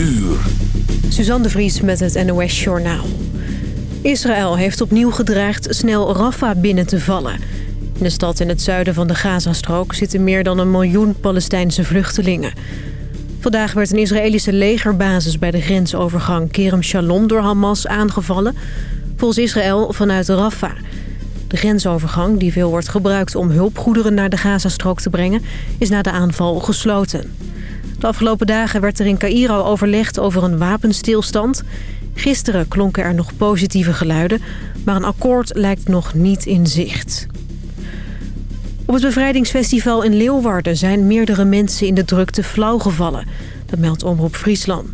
uur. Suzanne de Vries met het NOS Journaal. Israël heeft opnieuw gedreigd snel Rafah binnen te vallen. In de stad in het zuiden van de Gazastrook zitten meer dan een miljoen Palestijnse vluchtelingen. Vandaag werd een Israëlische legerbasis bij de grensovergang Kerem Shalom door Hamas aangevallen. Volgens Israël vanuit Rafah. De grensovergang, die veel wordt gebruikt om hulpgoederen naar de Gazastrook te brengen, is na de aanval gesloten. De afgelopen dagen werd er in Cairo overlegd over een wapenstilstand. Gisteren klonken er nog positieve geluiden, maar een akkoord lijkt nog niet in zicht. Op het bevrijdingsfestival in Leeuwarden zijn meerdere mensen in de drukte flauw gevallen. Dat meldt Omroep Friesland.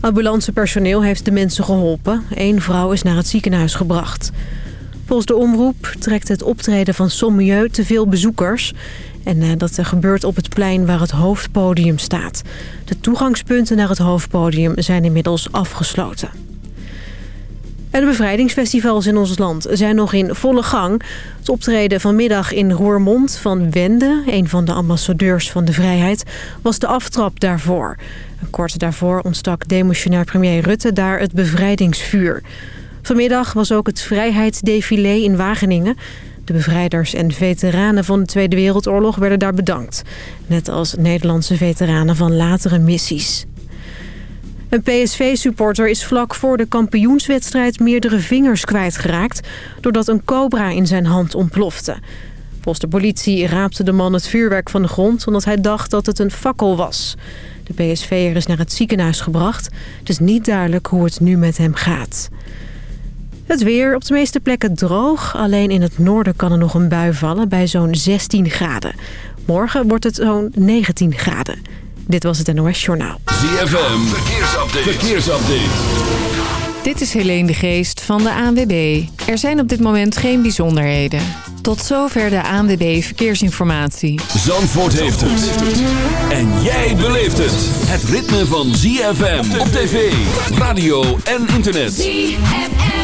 Ambulancepersoneel heeft de mensen geholpen. Eén vrouw is naar het ziekenhuis gebracht. Volgens de omroep trekt het optreden van Sommieu te veel bezoekers. En eh, dat gebeurt op het plein waar het hoofdpodium staat. De toegangspunten naar het hoofdpodium zijn inmiddels afgesloten. En de bevrijdingsfestivals in ons land zijn nog in volle gang. Het optreden vanmiddag in Roermond van Wende, een van de ambassadeurs van de vrijheid, was de aftrap daarvoor. Kort daarvoor ontstak demissionair premier Rutte daar het bevrijdingsvuur. Vanmiddag was ook het vrijheidsdefilé in Wageningen. De bevrijders en veteranen van de Tweede Wereldoorlog werden daar bedankt. Net als Nederlandse veteranen van latere missies. Een PSV-supporter is vlak voor de kampioenswedstrijd meerdere vingers kwijtgeraakt... doordat een cobra in zijn hand ontplofte. Volgens de politie raapte de man het vuurwerk van de grond... omdat hij dacht dat het een fakkel was. De PSV'er is naar het ziekenhuis gebracht. Het is niet duidelijk hoe het nu met hem gaat. Het weer op de meeste plekken droog. Alleen in het noorden kan er nog een bui vallen bij zo'n 16 graden. Morgen wordt het zo'n 19 graden. Dit was het NOS Journaal. ZFM, verkeersupdate. verkeersupdate. Dit is Helene de Geest van de ANWB. Er zijn op dit moment geen bijzonderheden. Tot zover de ANWB Verkeersinformatie. Zandvoort heeft het. En jij beleeft het. Het ritme van ZFM op tv, radio en internet. ZFM.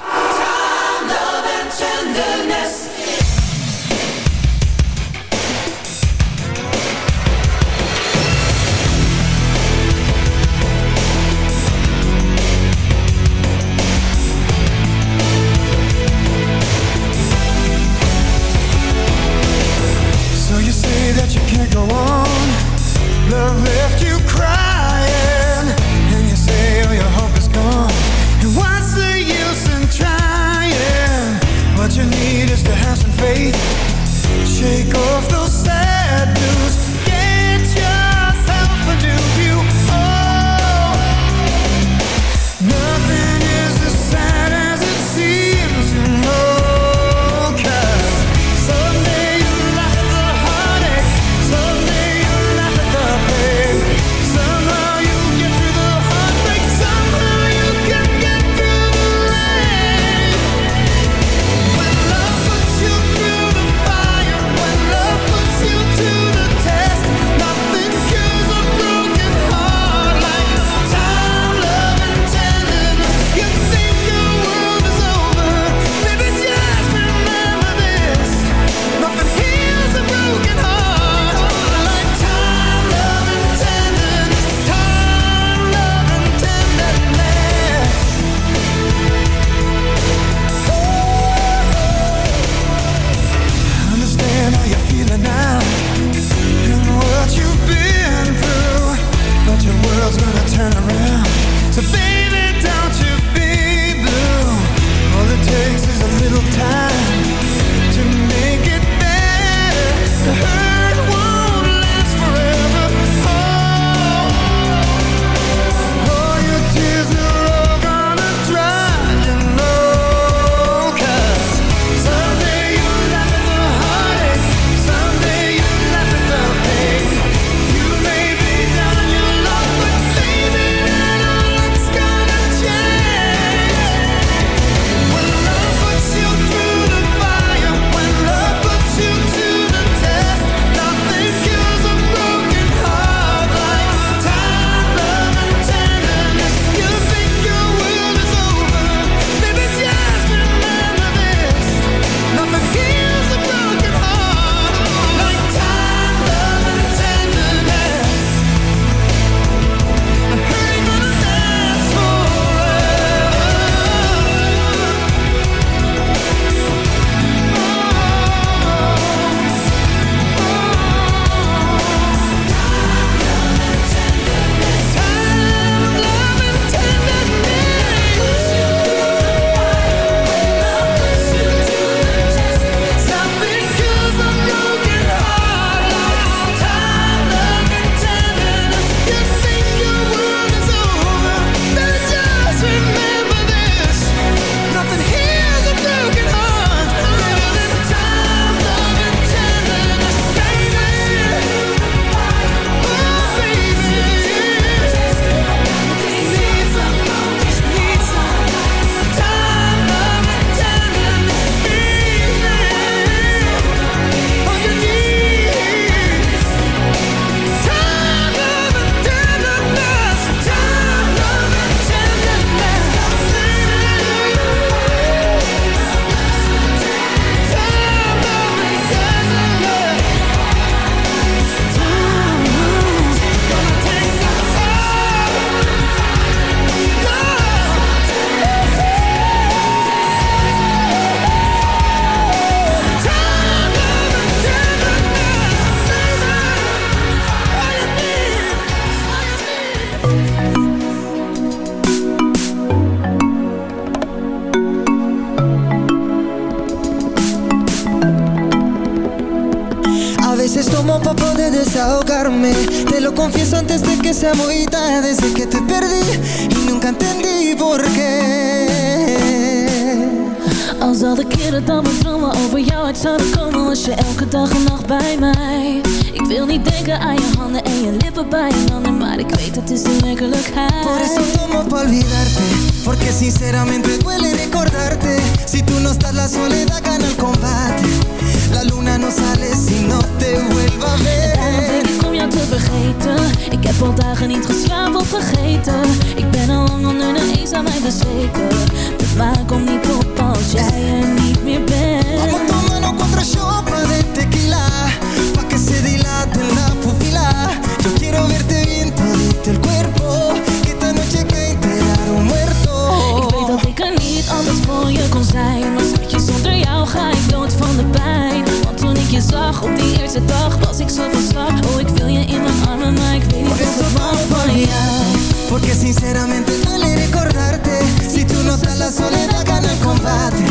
Op die eerste dag Was ik zo van slag. Oh, ik wil je in mijn armen Maar ik weet niet of ik mag van jou. Porque sinceramente duele recordarte. Si tú no estás la soledad gana el combate.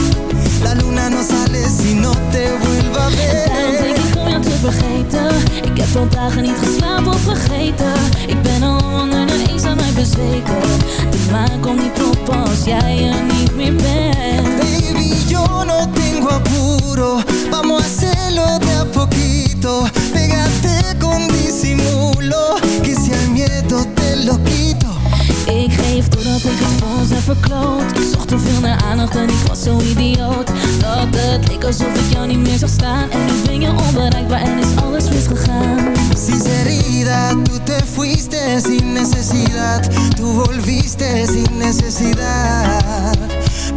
La luna no sale si no te vuelva a Daarom denk ver ik om jou te vergeten. Ik heb al dagen niet geslapen of vergeten. Ik ben al onder de eens aan mij bezweken. De maan komt niet op als jij er niet meer bent. Baby, yo no tengo apuro Vamos a hacerlo de a poquito. Pégate con disimulo Que si al miedo te lo quito. Ik geef doordat ik het ons heb verkloot. Ik zocht te veel naar aandacht en ik was zo idioot. Dat het leek alsof ik jou niet meer zag staan. En nu ben je onbereikbaar en is alles misgegaan. Sinceridad, tú te fuiste sin necesidad. Tú volviste sin necesidad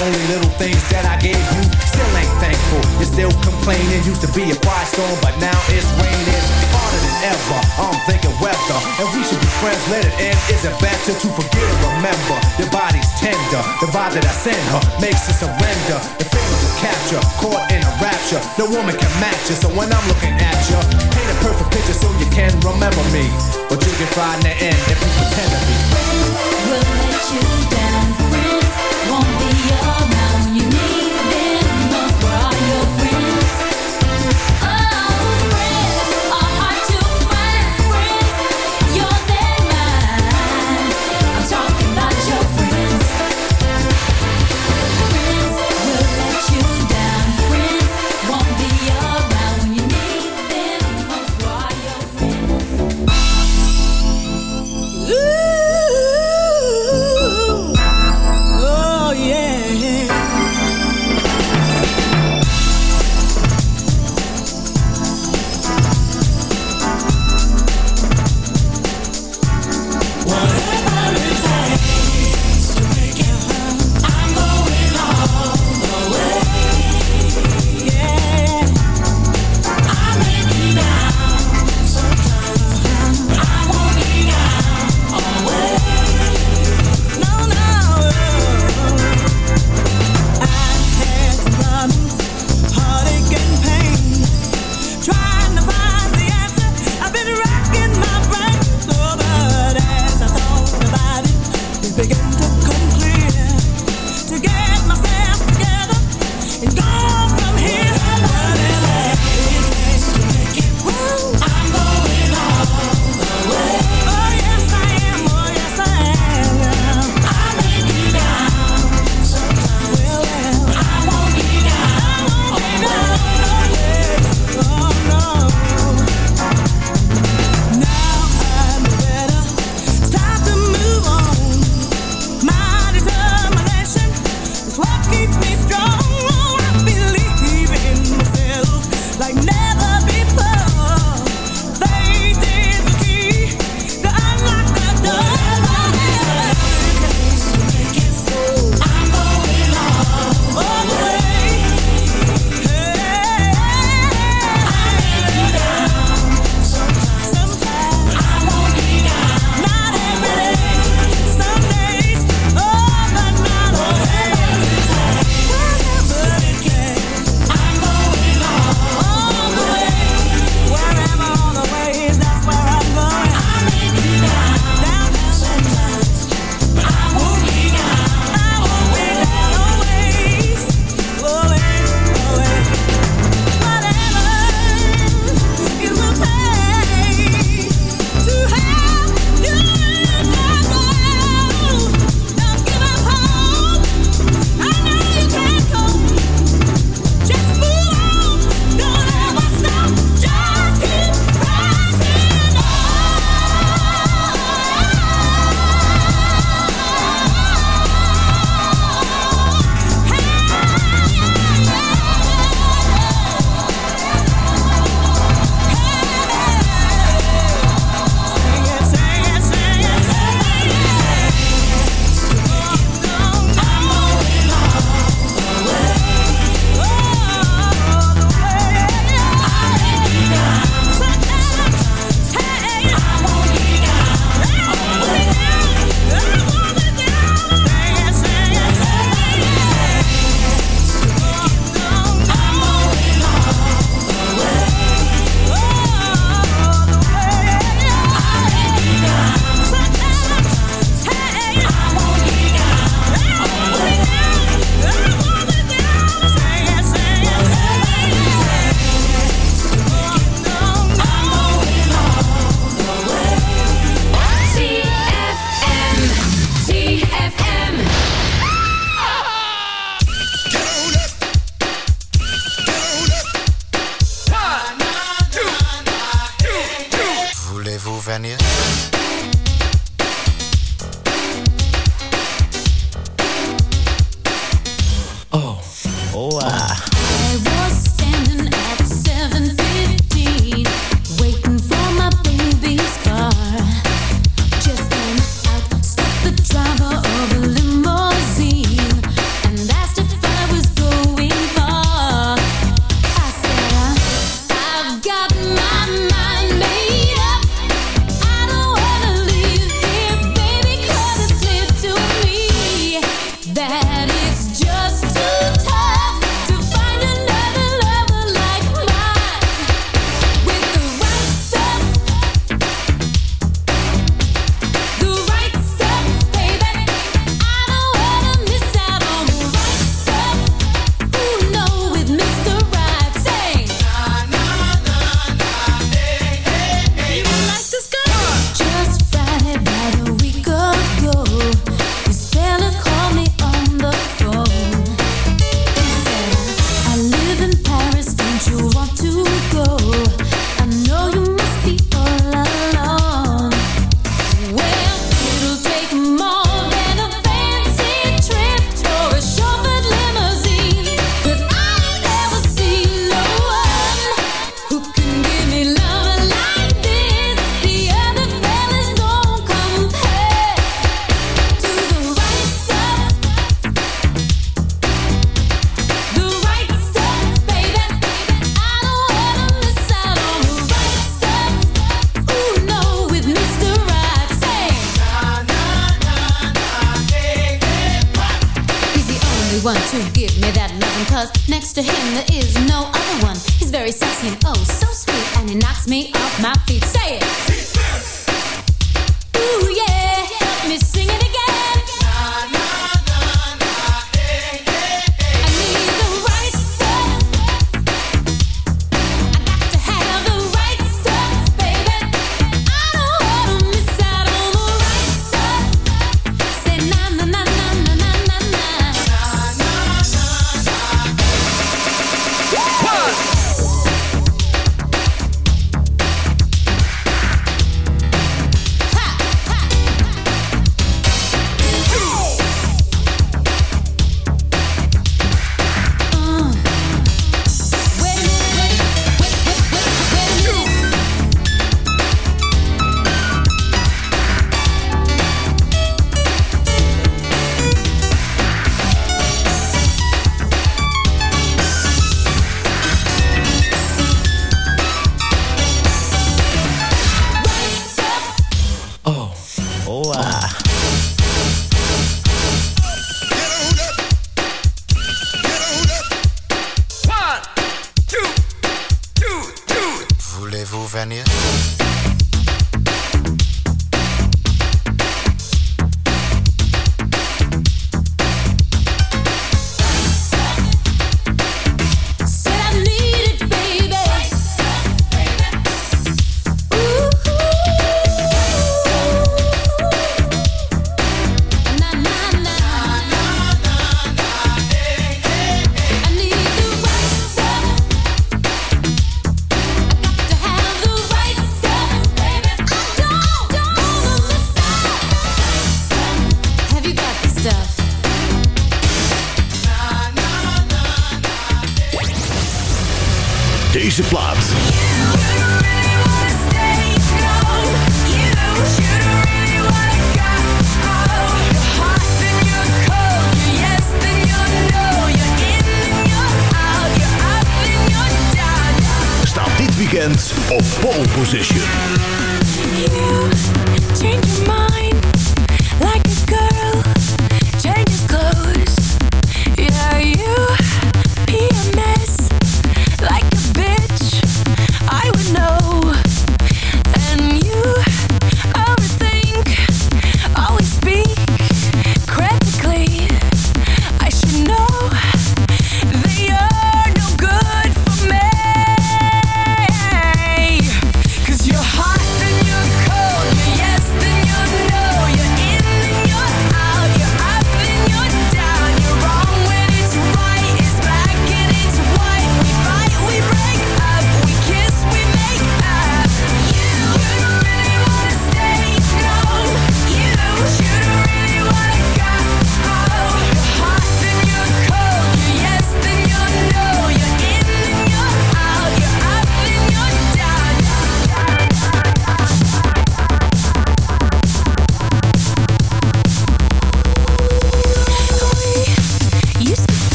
Only little things that I gave you. Still ain't thankful, you're still complaining. Used to be a quiet storm, but now it's raining harder than ever. I'm thinking weather, and we should be friends. Let it end. Is it better to forget or remember? Your body's tender, the vibe that I send her makes her surrender. The feelings of capture, caught in a rapture. No woman can match you, so when I'm looking at you, paint a perfect picture so you can remember me. But you can find the end if you pretend to be. Will let you down. Friends be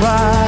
right?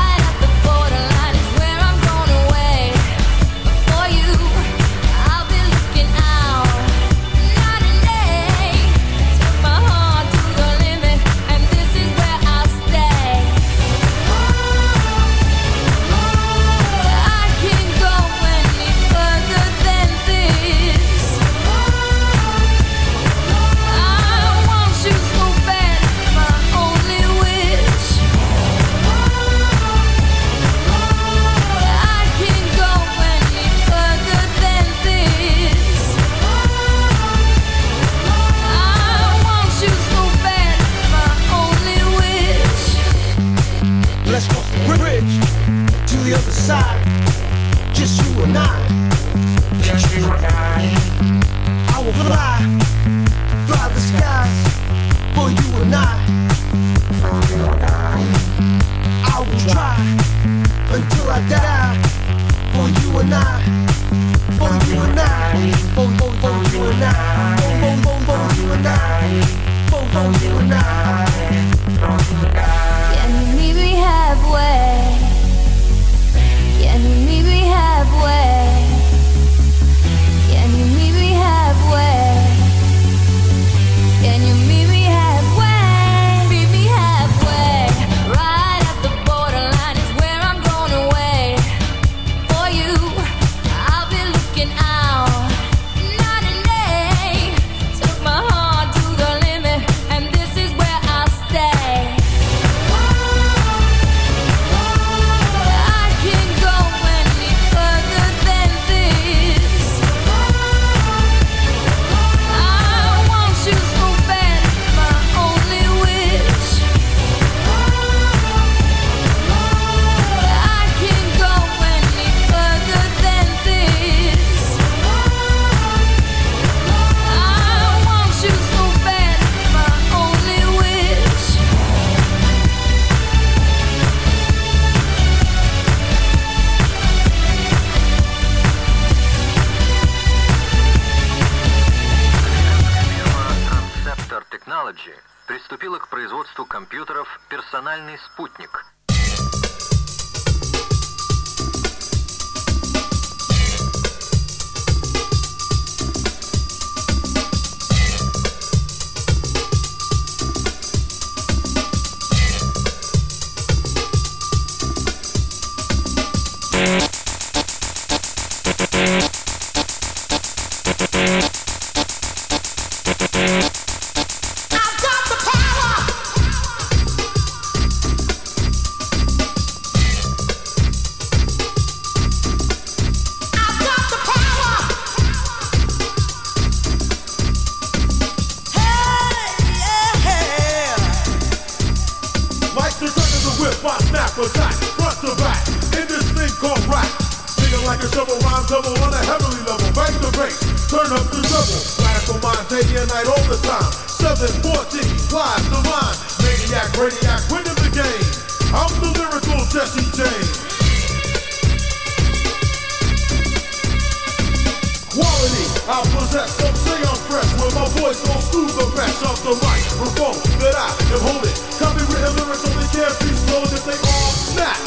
I possess, some say I'm fresh When my voice goes through the mesh of the microphone That I am holding Copywritten lyrics only can't be stolen if they all snap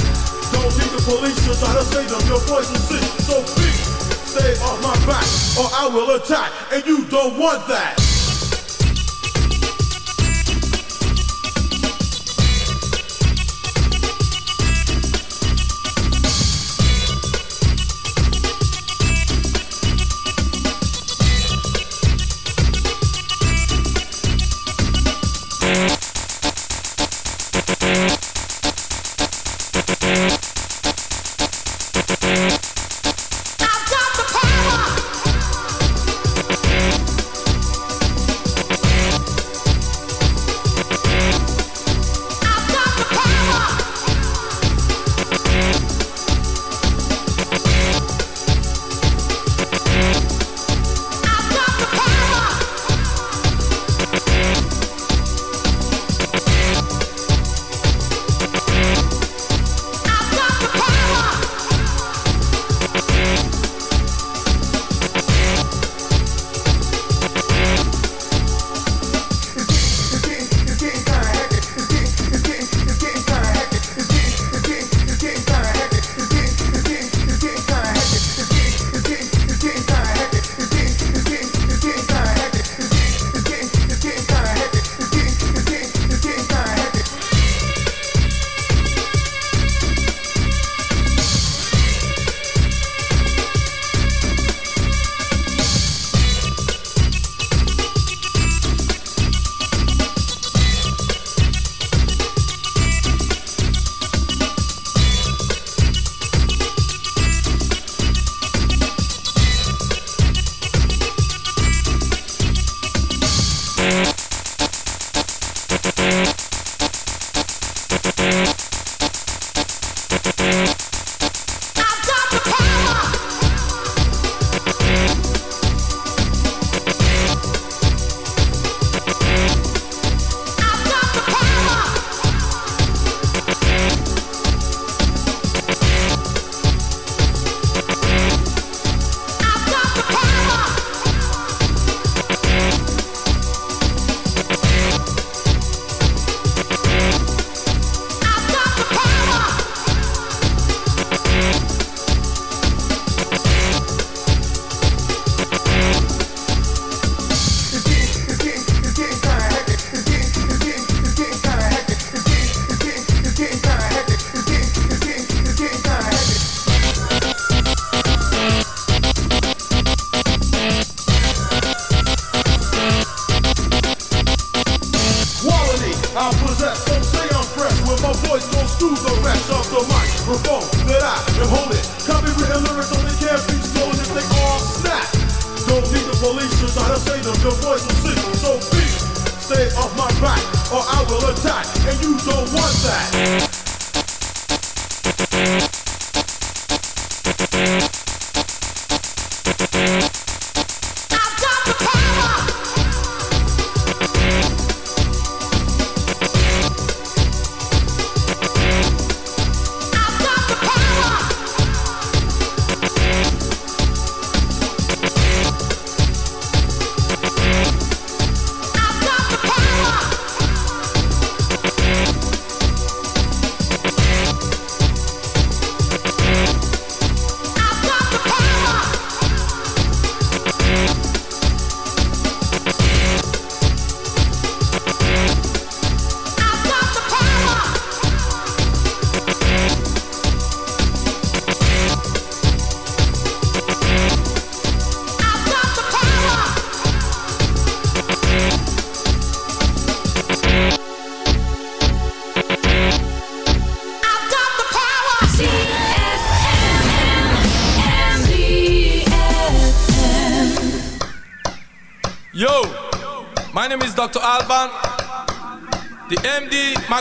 Don't need the police to try to save them. Your voice will sing, so please Stay off my back or I will attack. And you don't want that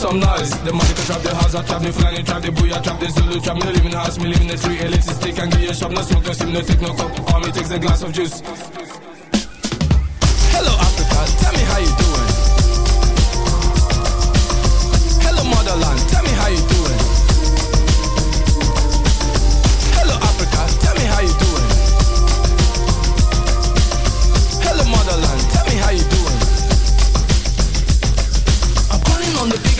some noise. The money can trap the house, I trap the flying, trap the booyah, trap the Zulu, trap me live in the house, me live in the street, elitist stick and you a shop, no smoke, no sim, no take no cup. Me takes a glass of juice.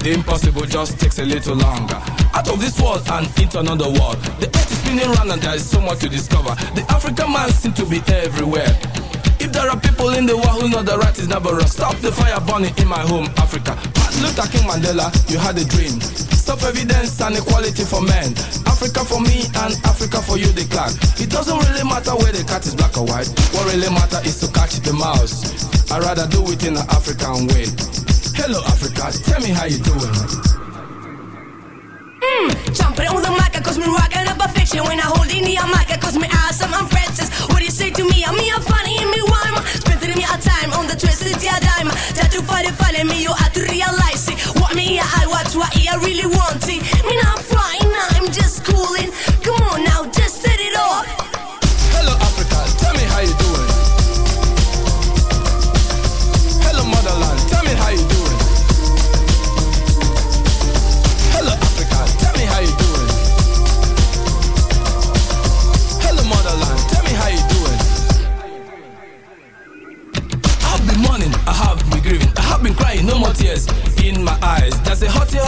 The impossible just takes a little longer. Out of this world and into another world. The earth is spinning round and there is so much to discover. The African man seems to be everywhere. There are people in the world who know the right is never wrong, stop the fire burning in my home, Africa. Martin Luther King Mandela, you had a dream. Stop evidence and equality for men. Africa for me and Africa for you, the clan. It doesn't really matter where the cat is black or white. What really matters is to catch the mouse. I'd rather do it in an African way. Hello, Africa, tell me how you doing. Mmm, on the mic, cause me rocking up a fiction. When I hold in the mic, cause me awesome, I'm Francis. What do you say to me? I'm me, I'm funny, and me rhyme Spending me a time on the twisted dime? Try to find it, find me, you have to realize it. What me, yeah, I watch, what I really want it. Me not flying,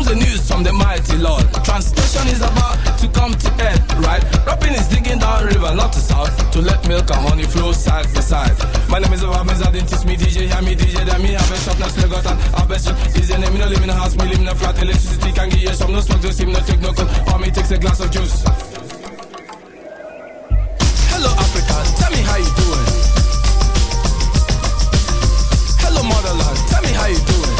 Comes the news from the mighty Lord. Translation is about to come to end, right? Rapping is digging down river, not to south, to let milk and honey flow side by side. My name is Obamiz, I didn't teach me DJ, hear me DJ, then me have a shop, now still got an have a shop. Your name, me no live in a house, me live in a flat, electricity can give you some, no smoke, no steam, no take no cold, all me takes a glass of juice. Hello Africa, tell me how you doing. Hello motherland, tell me how you doing.